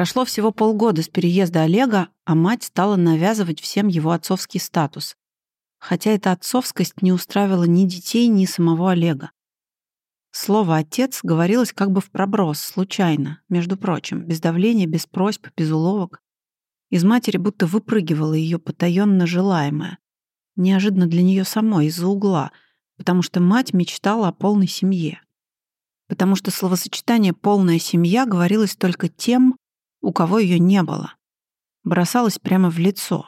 Прошло всего полгода с переезда Олега, а мать стала навязывать всем его отцовский статус. Хотя эта отцовскость не устраивала ни детей, ни самого Олега. Слово «отец» говорилось как бы в проброс, случайно, между прочим, без давления, без просьб, без уловок. Из матери будто выпрыгивало ее потаенно желаемое. Неожиданно для нее самой, из-за угла, потому что мать мечтала о полной семье. Потому что словосочетание «полная семья» говорилось только тем, у кого ее не было. Бросалось прямо в лицо.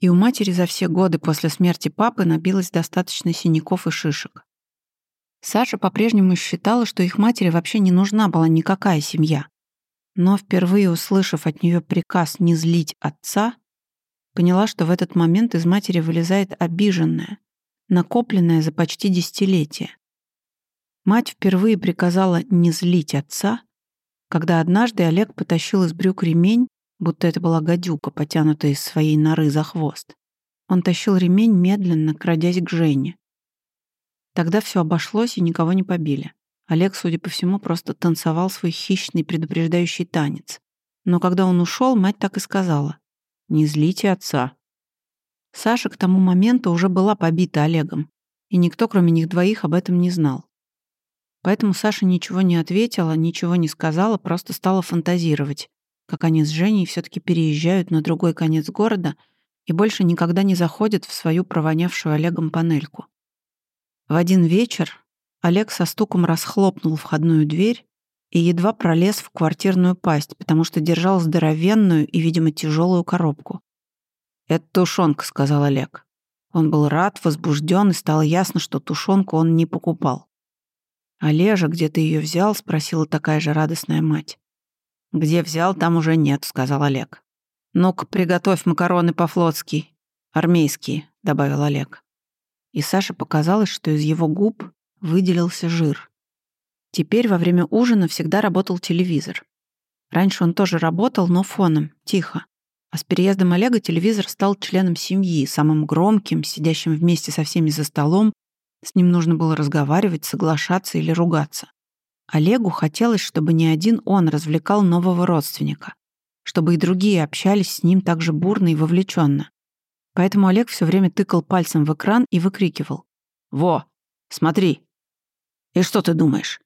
И у матери за все годы после смерти папы набилось достаточно синяков и шишек. Саша по-прежнему считала, что их матери вообще не нужна была никакая семья. Но впервые услышав от нее приказ не злить отца, поняла, что в этот момент из матери вылезает обиженная, накопленная за почти десятилетие. Мать впервые приказала не злить отца, когда однажды Олег потащил из брюк ремень, будто это была гадюка, потянутая из своей норы за хвост. Он тащил ремень медленно, крадясь к Жене. Тогда все обошлось и никого не побили. Олег, судя по всему, просто танцевал свой хищный предупреждающий танец. Но когда он ушел, мать так и сказала. «Не злите отца». Саша к тому моменту уже была побита Олегом, и никто, кроме них двоих, об этом не знал. Поэтому Саша ничего не ответила, ничего не сказала, просто стала фантазировать, как они с Женей все таки переезжают на другой конец города и больше никогда не заходят в свою провонявшую Олегом панельку. В один вечер Олег со стуком расхлопнул входную дверь и едва пролез в квартирную пасть, потому что держал здоровенную и, видимо, тяжелую коробку. «Это тушенка», — сказал Олег. Он был рад, возбужден, и стало ясно, что тушенку он не покупал. «Олежа, где ты ее взял?» — спросила такая же радостная мать. «Где взял, там уже нет», — сказал Олег. «Ну-ка, приготовь макароны по-флотски. Армейские», — добавил Олег и Саше показалось, что из его губ выделился жир. Теперь во время ужина всегда работал телевизор. Раньше он тоже работал, но фоном, тихо. А с переездом Олега телевизор стал членом семьи, самым громким, сидящим вместе со всеми за столом. С ним нужно было разговаривать, соглашаться или ругаться. Олегу хотелось, чтобы не один он развлекал нового родственника, чтобы и другие общались с ним так же бурно и вовлеченно. Поэтому Олег все время тыкал пальцем в экран и выкрикивал. «Во, смотри! И что ты думаешь?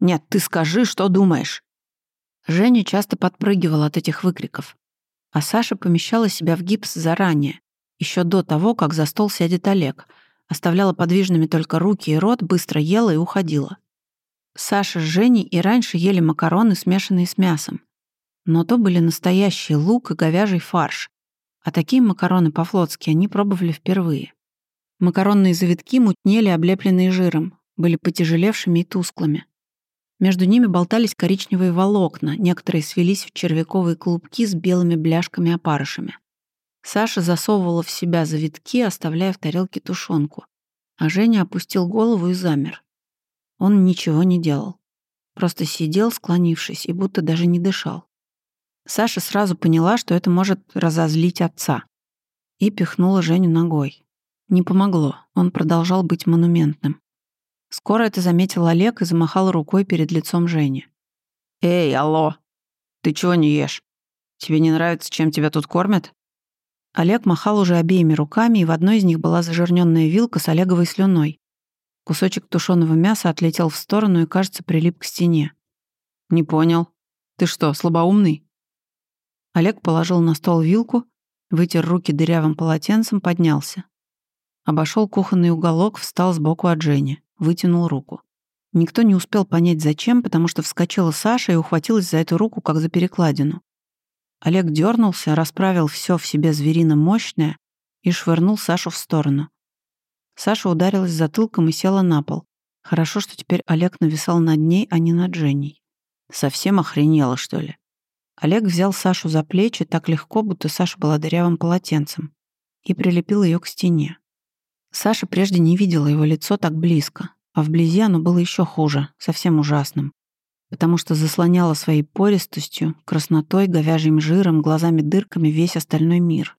Нет, ты скажи, что думаешь!» Женя часто подпрыгивала от этих выкриков. А Саша помещала себя в гипс заранее, еще до того, как за стол сядет Олег, оставляла подвижными только руки и рот, быстро ела и уходила. Саша с Женей и раньше ели макароны, смешанные с мясом. Но то были настоящий лук и говяжий фарш, а такие макароны по-флотски они пробовали впервые. Макаронные завитки мутнели, облепленные жиром, были потяжелевшими и тусклыми. Между ними болтались коричневые волокна, некоторые свелись в червяковые клубки с белыми бляшками-опарышами. Саша засовывала в себя завитки, оставляя в тарелке тушенку, а Женя опустил голову и замер. Он ничего не делал. Просто сидел, склонившись, и будто даже не дышал. Саша сразу поняла, что это может разозлить отца. И пихнула Женю ногой. Не помогло, он продолжал быть монументным. Скоро это заметил Олег и замахал рукой перед лицом Жени. «Эй, алло! Ты чего не ешь? Тебе не нравится, чем тебя тут кормят?» Олег махал уже обеими руками, и в одной из них была зажирненная вилка с Олеговой слюной. Кусочек тушеного мяса отлетел в сторону и, кажется, прилип к стене. «Не понял. Ты что, слабоумный?» Олег положил на стол вилку, вытер руки дырявым полотенцем, поднялся. Обошел кухонный уголок, встал сбоку от Жени, вытянул руку. Никто не успел понять, зачем, потому что вскочила Саша и ухватилась за эту руку, как за перекладину. Олег дернулся, расправил все в себе зверино мощное и швырнул Сашу в сторону. Саша ударилась затылком и села на пол. Хорошо, что теперь Олег нависал над ней, а не над Женей. Совсем охренела, что ли? Олег взял Сашу за плечи так легко, будто Саша была дырявым полотенцем, и прилепил ее к стене. Саша прежде не видела его лицо так близко, а вблизи оно было еще хуже, совсем ужасным, потому что заслоняло своей пористостью, краснотой, говяжьим жиром, глазами-дырками весь остальной мир.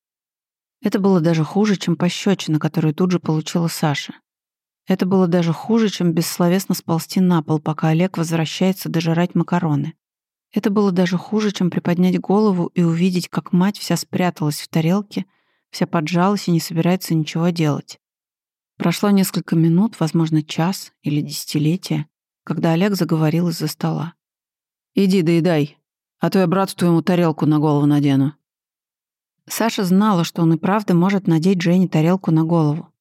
Это было даже хуже, чем пощечина, которую тут же получила Саша. Это было даже хуже, чем бессловесно сползти на пол, пока Олег возвращается дожирать макароны. Это было даже хуже, чем приподнять голову и увидеть, как мать вся спряталась в тарелке, вся поджалась и не собирается ничего делать. Прошло несколько минут, возможно, час или десятилетие, когда Олег заговорил из-за стола. «Иди доедай, а то я брату твоему тарелку на голову надену». Саша знала, что он и правда может надеть Жене тарелку на голову.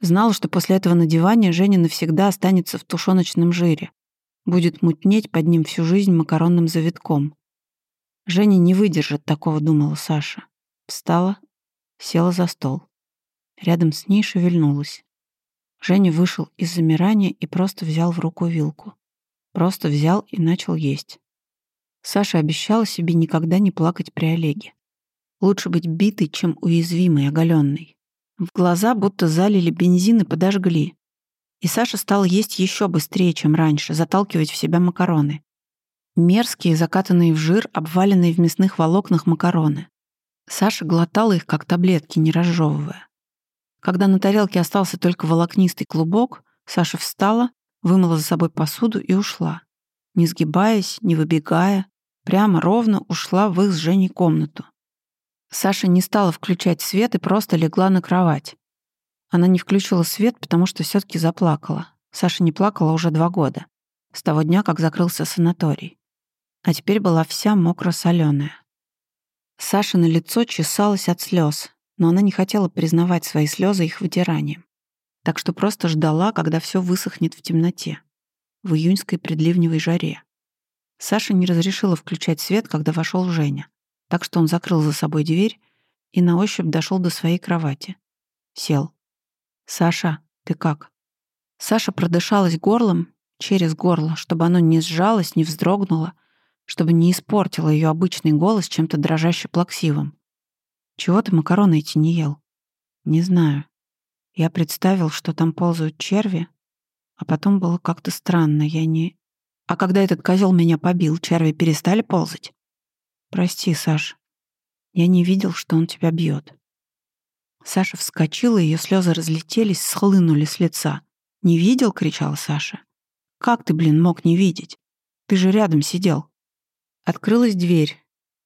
Знала, что после этого надевания Женя навсегда останется в тушеночном жире. Будет мутнеть под ним всю жизнь макаронным завитком. Женя не выдержит такого, думала Саша. Встала, села за стол. Рядом с ней шевельнулась. Женя вышел из замирания и просто взял в руку вилку. Просто взял и начал есть. Саша обещала себе никогда не плакать при Олеге. Лучше быть битой, чем уязвимой, оголенной. В глаза будто залили бензин и подожгли. И Саша стал есть еще быстрее, чем раньше, заталкивать в себя макароны. Мерзкие, закатанные в жир, обваленные в мясных волокнах макароны. Саша глотала их, как таблетки, не разжевывая. Когда на тарелке остался только волокнистый клубок, Саша встала, вымыла за собой посуду и ушла. Не сгибаясь, не выбегая, прямо ровно ушла в их с Женей комнату. Саша не стала включать свет и просто легла на кровать. Она не включила свет, потому что все таки заплакала. Саша не плакала уже два года, с того дня, как закрылся санаторий. А теперь была вся мокро-соленая. Саша на лицо чесалась от слез, но она не хотела признавать свои слезы их вытиранием. Так что просто ждала, когда все высохнет в темноте, в июньской предливневой жаре. Саша не разрешила включать свет, когда вошел Женя так что он закрыл за собой дверь и на ощупь дошел до своей кровати. Сел. «Саша, ты как?» Саша продышалась горлом через горло, чтобы оно не сжалось, не вздрогнуло, чтобы не испортило ее обычный голос чем-то дрожаще-плаксивым. «Чего ты макароны эти не ел?» «Не знаю. Я представил, что там ползают черви, а потом было как-то странно, я не... А когда этот козел меня побил, черви перестали ползать?» «Прости, Саш. Я не видел, что он тебя бьет. Саша вскочила, ее слезы разлетелись, схлынули с лица. «Не видел?» — кричала Саша. «Как ты, блин, мог не видеть? Ты же рядом сидел». Открылась дверь.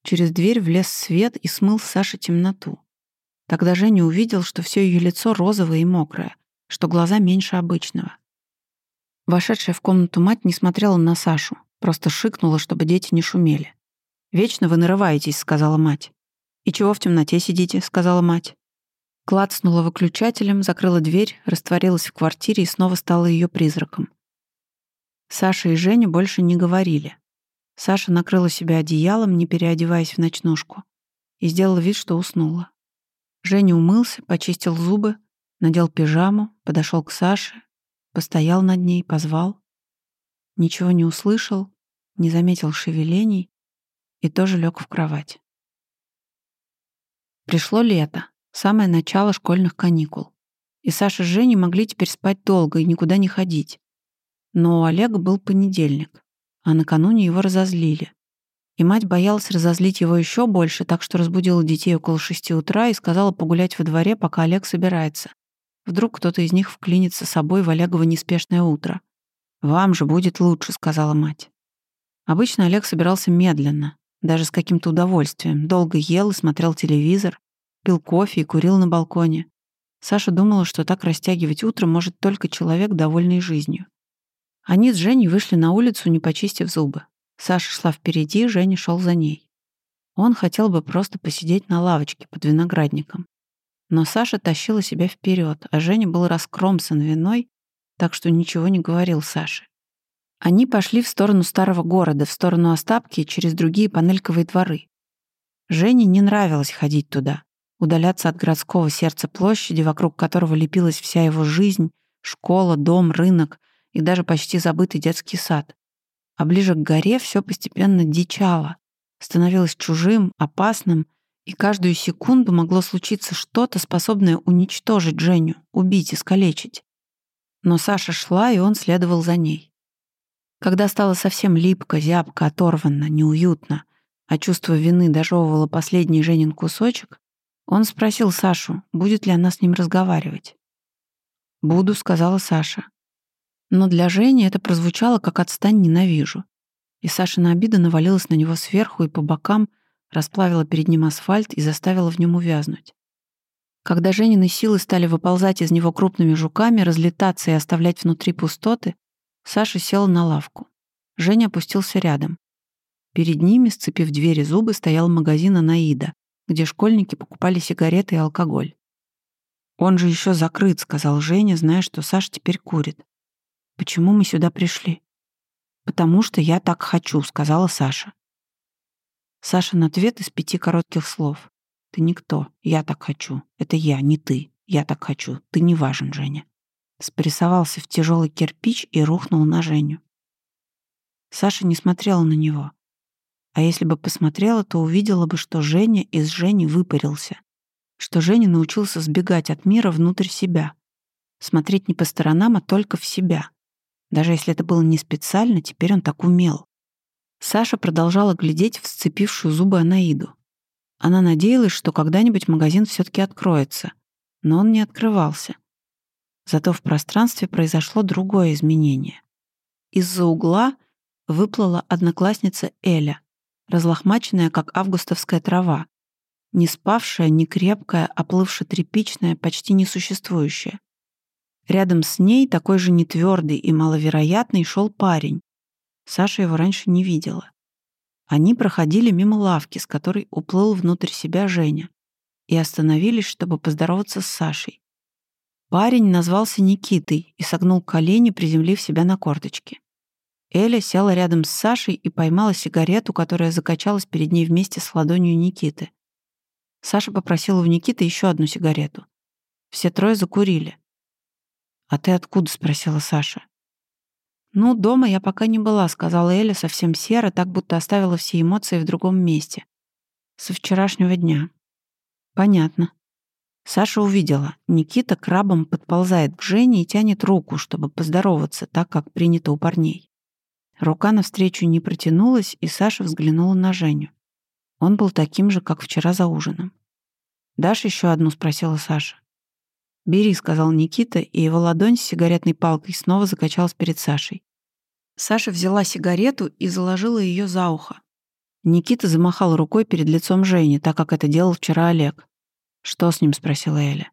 Через дверь влез свет и смыл Саше темноту. Тогда Женя увидел, что все ее лицо розовое и мокрое, что глаза меньше обычного. Вошедшая в комнату мать не смотрела на Сашу, просто шикнула, чтобы дети не шумели. «Вечно вы нарываетесь», — сказала мать. «И чего в темноте сидите?» — сказала мать. Клацнула выключателем, закрыла дверь, растворилась в квартире и снова стала ее призраком. Саша и Женя больше не говорили. Саша накрыла себя одеялом, не переодеваясь в ночнушку, и сделала вид, что уснула. Женя умылся, почистил зубы, надел пижаму, подошел к Саше, постоял над ней, позвал. Ничего не услышал, не заметил шевелений, и тоже лег в кровать. Пришло лето, самое начало школьных каникул. И Саша с Женей могли теперь спать долго и никуда не ходить. Но у Олега был понедельник, а накануне его разозлили. И мать боялась разозлить его еще больше, так что разбудила детей около шести утра и сказала погулять во дворе, пока Олег собирается. Вдруг кто-то из них вклинится с собой в Олегово неспешное утро. «Вам же будет лучше», — сказала мать. Обычно Олег собирался медленно, даже с каким-то удовольствием. Долго ел и смотрел телевизор, пил кофе и курил на балконе. Саша думала, что так растягивать утро может только человек, довольный жизнью. Они с Женей вышли на улицу, не почистив зубы. Саша шла впереди, Женя шел за ней. Он хотел бы просто посидеть на лавочке под виноградником. Но Саша тащила себя вперед, а Женя был раскромсан виной, так что ничего не говорил Саше. Они пошли в сторону старого города, в сторону Остапки, через другие панельковые дворы. Жене не нравилось ходить туда, удаляться от городского сердца площади, вокруг которого лепилась вся его жизнь, школа, дом, рынок и даже почти забытый детский сад. А ближе к горе все постепенно дичало, становилось чужим, опасным, и каждую секунду могло случиться что-то, способное уничтожить Женю, убить, искалечить. Но Саша шла, и он следовал за ней. Когда стало совсем липко, зябко, оторванно, неуютно, а чувство вины дожевывало последний Женин кусочек, он спросил Сашу, будет ли она с ним разговаривать. «Буду», — сказала Саша. Но для Жени это прозвучало как «отстань, ненавижу». И Сашина обида навалилась на него сверху и по бокам, расплавила перед ним асфальт и заставила в нем увязнуть. Когда Женины силы стали выползать из него крупными жуками, разлетаться и оставлять внутри пустоты, Саша сел на лавку. Женя опустился рядом. Перед ними, сцепив двери зубы, стоял магазин «Анаида», где школьники покупали сигареты и алкоголь. «Он же еще закрыт», — сказал Женя, зная, что Саша теперь курит. «Почему мы сюда пришли?» «Потому что я так хочу», — сказала Саша. На ответ из пяти коротких слов. «Ты никто, я так хочу. Это я, не ты. Я так хочу. Ты не важен, Женя». Спрессовался в тяжелый кирпич и рухнул на Женю. Саша не смотрела на него. А если бы посмотрела, то увидела бы, что Женя из Жени выпарился. Что Женя научился сбегать от мира внутрь себя. Смотреть не по сторонам, а только в себя. Даже если это было не специально, теперь он так умел. Саша продолжала глядеть в сцепившую зубы Анаиду. Она надеялась, что когда-нибудь магазин все таки откроется, но он не открывался. Зато в пространстве произошло другое изменение. Из-за угла выплыла одноклассница Эля, разлохмаченная, как августовская трава, не спавшая, не крепкая, оплывшая-тряпичная, почти несуществующая. Рядом с ней, такой же нетвердый и маловероятный, шел парень, Саша его раньше не видела. Они проходили мимо лавки, с которой уплыл внутрь себя Женя, и остановились, чтобы поздороваться с Сашей. Парень назвался Никитой и согнул колени, приземлив себя на корточки. Эля села рядом с Сашей и поймала сигарету, которая закачалась перед ней вместе с ладонью Никиты. Саша попросила у Никиты еще одну сигарету. Все трое закурили. «А ты откуда?» — спросила Саша. «Ну, дома я пока не была», — сказала Эля совсем серо, так будто оставила все эмоции в другом месте. «Со вчерашнего дня». «Понятно». Саша увидела. Никита крабом подползает к Жене и тянет руку, чтобы поздороваться, так как принято у парней. Рука навстречу не протянулась, и Саша взглянула на Женю. Он был таким же, как вчера за ужином. «Дашь еще одну?» — спросила Саша. «Бери», — сказал Никита, и его ладонь с сигаретной палкой снова закачалась перед Сашей. Саша взяла сигарету и заложила ее за ухо. Никита замахал рукой перед лицом Жени, так как это делал вчера Олег. «Что с ним?» — спросила Эля.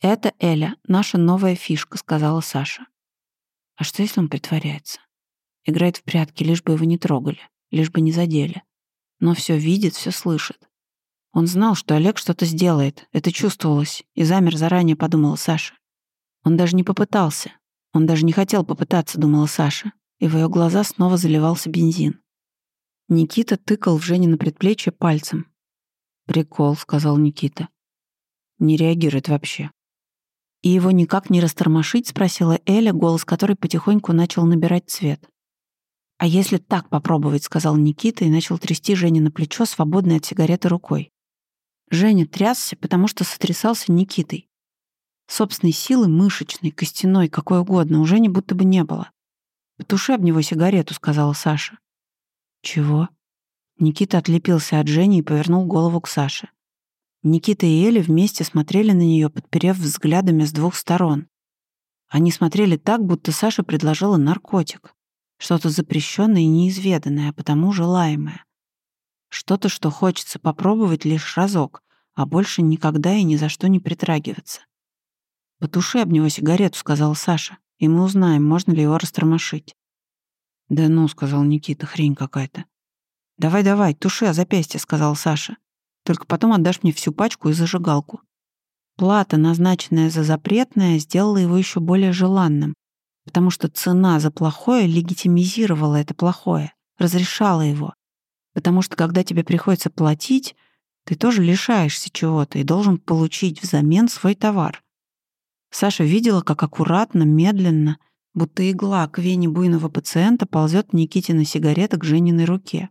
«Это Эля, наша новая фишка», — сказала Саша. «А что, если он притворяется? Играет в прятки, лишь бы его не трогали, лишь бы не задели. Но все видит, все слышит. Он знал, что Олег что-то сделает, это чувствовалось, и замер заранее, подумала Саша. Он даже не попытался. Он даже не хотел попытаться, думала Саша, и в ее глаза снова заливался бензин. Никита тыкал в Жене на предплечье пальцем. «Прикол», — сказал Никита. «Не реагирует вообще». «И его никак не растормошить?» — спросила Эля, голос которой потихоньку начал набирать цвет. «А если так попробовать?» — сказал Никита и начал трясти Жене на плечо, свободной от сигареты рукой. Женя трясся, потому что сотрясался Никитой. Собственной силы мышечной, костяной, какой угодно, уже не будто бы не было. «Потуши об него сигарету», — сказала Саша. «Чего?» Никита отлепился от Жени и повернул голову к Саше. Никита и Эля вместе смотрели на нее, подперев взглядами с двух сторон. Они смотрели так, будто Саша предложила наркотик. Что-то запрещенное и неизведанное, а потому желаемое. Что-то, что хочется попробовать лишь разок, а больше никогда и ни за что не притрагиваться. «Потуши об него сигарету», — сказал Саша, «и мы узнаем, можно ли его растормошить». «Да ну», — сказал Никита, — «хрень какая-то». «Давай-давай, туши о запястье», — сказал Саша. «Только потом отдашь мне всю пачку и зажигалку». Плата, назначенная за запретное, сделала его еще более желанным, потому что цена за плохое легитимизировала это плохое, разрешала его, Потому что когда тебе приходится платить, ты тоже лишаешься чего-то и должен получить взамен свой товар. Саша видела, как аккуратно, медленно, будто игла к вене буйного пациента ползет Никитина сигарета к Жениной руке.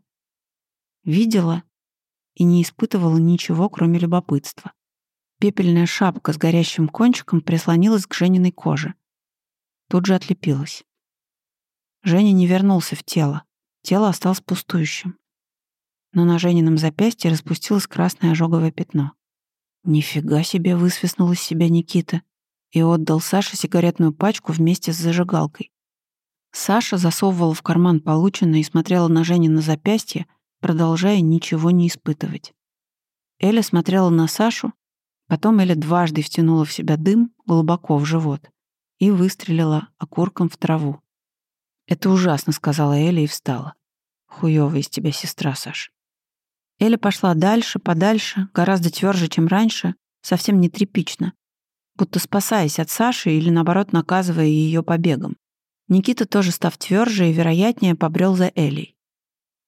Видела и не испытывала ничего, кроме любопытства. Пепельная шапка с горящим кончиком прислонилась к Жениной коже. Тут же отлепилась. Женя не вернулся в тело. Тело осталось пустующим но на Женином запястье распустилось красное ожоговое пятно. «Нифига себе!» — высвистнул из себя Никита и отдал Саше сигаретную пачку вместе с зажигалкой. Саша засовывала в карман полученное и смотрела на Жене на запястье, продолжая ничего не испытывать. Эля смотрела на Сашу, потом Эля дважды втянула в себя дым глубоко в живот и выстрелила окурком в траву. «Это ужасно», — сказала Эля и встала. «Хуёвая из тебя сестра, Саш». Эля пошла дальше, подальше, гораздо тверже, чем раньше, совсем не тряпично, будто спасаясь от Саши или, наоборот, наказывая ее побегом. Никита тоже, став тверже и вероятнее, побрел за Элей.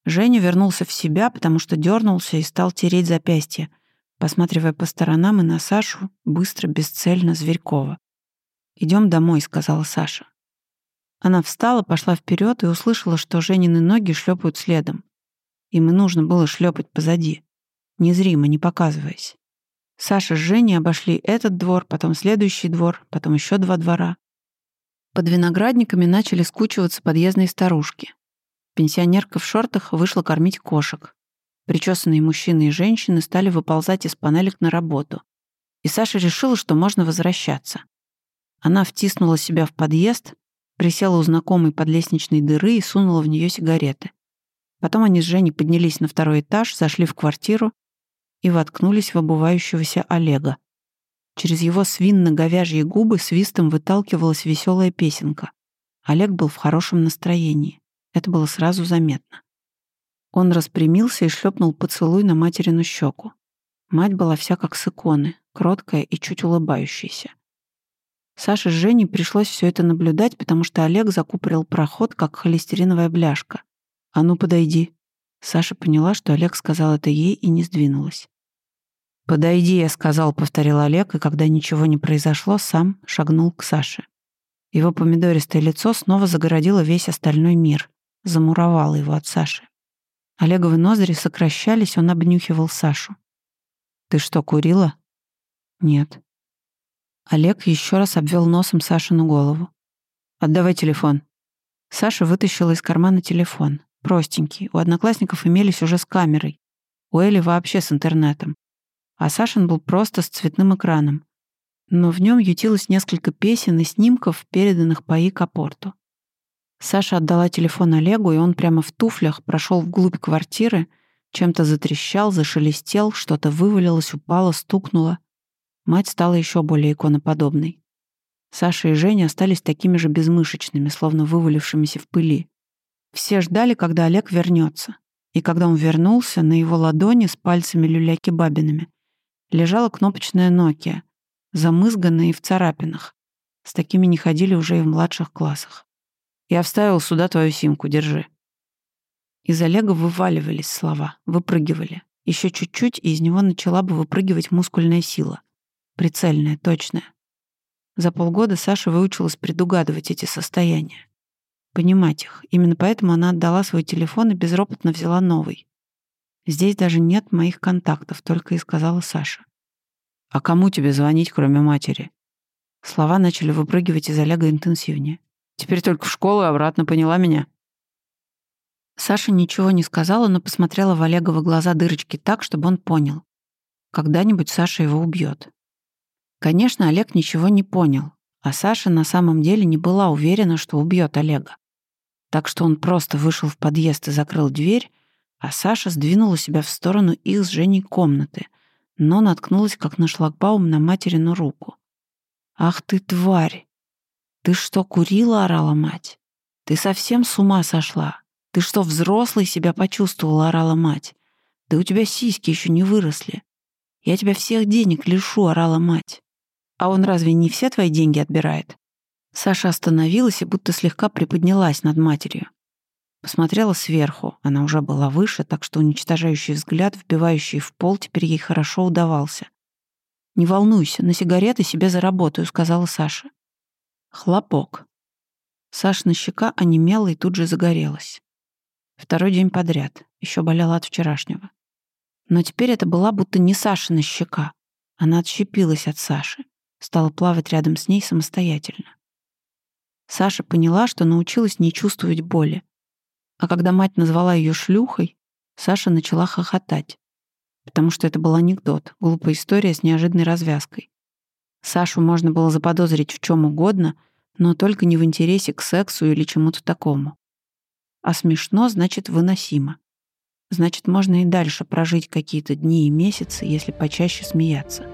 Женя вернулся в себя, потому что дернулся и стал тереть запястье, посматривая по сторонам и на Сашу, быстро, бесцельно, Зверькова. Идем домой», — сказала Саша. Она встала, пошла вперед и услышала, что Женины ноги шлепают следом. Им и нужно было шлепать позади, незримо, не показываясь. Саша с Женей обошли этот двор, потом следующий двор, потом еще два двора. Под виноградниками начали скучиваться подъездные старушки. Пенсионерка в шортах вышла кормить кошек. Причесанные мужчины и женщины стали выползать из панелек на работу. И Саша решила, что можно возвращаться. Она втиснула себя в подъезд, присела у знакомой подлестничной дыры и сунула в нее сигареты. Потом они с Женей поднялись на второй этаж, зашли в квартиру и воткнулись в обувающегося Олега. Через его свинно-говяжьи губы свистом выталкивалась веселая песенка. Олег был в хорошем настроении. Это было сразу заметно. Он распрямился и шлепнул поцелуй на материну щеку. Мать была вся как с иконы, кроткая и чуть улыбающаяся. Саше с Женей пришлось все это наблюдать, потому что Олег закупорил проход, как холестериновая бляшка. «А ну, подойди». Саша поняла, что Олег сказал это ей и не сдвинулась. «Подойди», — я сказал, — повторил Олег, и когда ничего не произошло, сам шагнул к Саше. Его помидористое лицо снова загородило весь остальной мир, замуровало его от Саши. Олеговы ноздри сокращались, он обнюхивал Сашу. «Ты что, курила?» «Нет». Олег еще раз обвел носом Сашину голову. «Отдавай телефон». Саша вытащила из кармана телефон. Простенький. У одноклассников имелись уже с камерой. У Эли вообще с интернетом. А Сашин был просто с цветным экраном. Но в нем ютилось несколько песен и снимков, переданных по ИК-порту. Саша отдала телефон Олегу, и он прямо в туфлях прошел вглубь квартиры, чем-то затрещал, зашелестел, что-то вывалилось, упало, стукнуло. Мать стала еще более иконоподобной. Саша и Женя остались такими же безмышечными, словно вывалившимися в пыли. Все ждали, когда Олег вернется. И когда он вернулся, на его ладони с пальцами люляки-бабинами лежала кнопочная Nokia, замызганная и в царапинах. С такими не ходили уже и в младших классах. «Я вставил сюда твою симку, держи». Из Олега вываливались слова, выпрыгивали. Еще чуть-чуть, и из него начала бы выпрыгивать мускульная сила. Прицельная, точная. За полгода Саша выучилась предугадывать эти состояния. Понимать их. Именно поэтому она отдала свой телефон и безропотно взяла новый. «Здесь даже нет моих контактов», — только и сказала Саша. «А кому тебе звонить, кроме матери?» Слова начали выпрыгивать из Олега интенсивнее. «Теперь только в школу и обратно поняла меня?» Саша ничего не сказала, но посмотрела в Олеговы глаза дырочки так, чтобы он понял. Когда-нибудь Саша его убьет. Конечно, Олег ничего не понял, а Саша на самом деле не была уверена, что убьет Олега. Так что он просто вышел в подъезд и закрыл дверь, а Саша сдвинула себя в сторону их с Женей комнаты, но наткнулась, как на шлагбаум, на материну руку. «Ах ты, тварь! Ты что, курила?» — орала мать. «Ты совсем с ума сошла? Ты что, взрослый себя почувствовала?» — орала мать. «Да у тебя сиськи еще не выросли. Я тебя всех денег лишу», — орала мать. «А он разве не все твои деньги отбирает?» Саша остановилась и будто слегка приподнялась над матерью. Посмотрела сверху, она уже была выше, так что уничтожающий взгляд, вбивающий в пол, теперь ей хорошо удавался. «Не волнуйся, на сигареты себе заработаю», — сказала Саша. Хлопок. Сашина щека онемела и тут же загорелась. Второй день подряд. Еще болела от вчерашнего. Но теперь это была будто не Сашина щека. Она отщепилась от Саши стала плавать рядом с ней самостоятельно. Саша поняла, что научилась не чувствовать боли. А когда мать назвала ее шлюхой, Саша начала хохотать. Потому что это был анекдот, глупая история с неожиданной развязкой. Сашу можно было заподозрить в чем угодно, но только не в интересе к сексу или чему-то такому. А смешно значит выносимо. Значит, можно и дальше прожить какие-то дни и месяцы, если почаще смеяться.